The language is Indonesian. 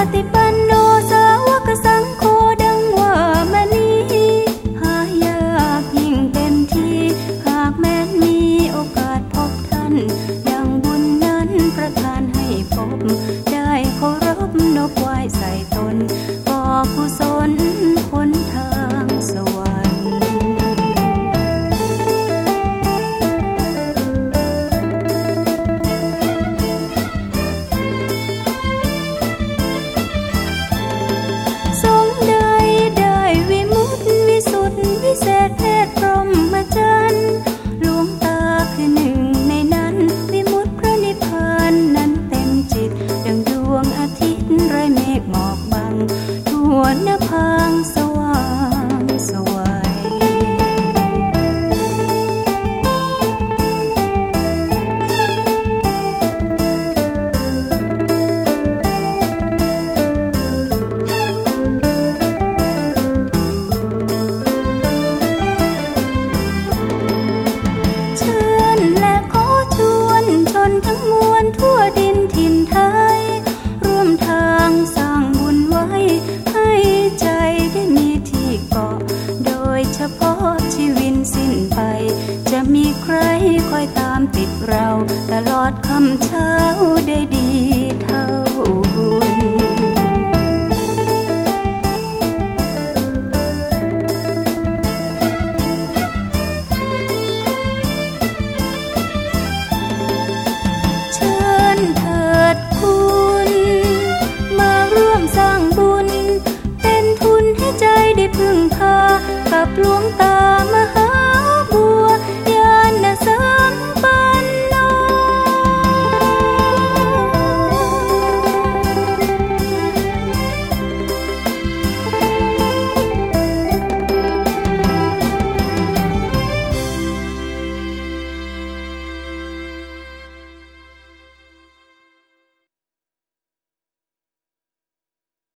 tiba-tiba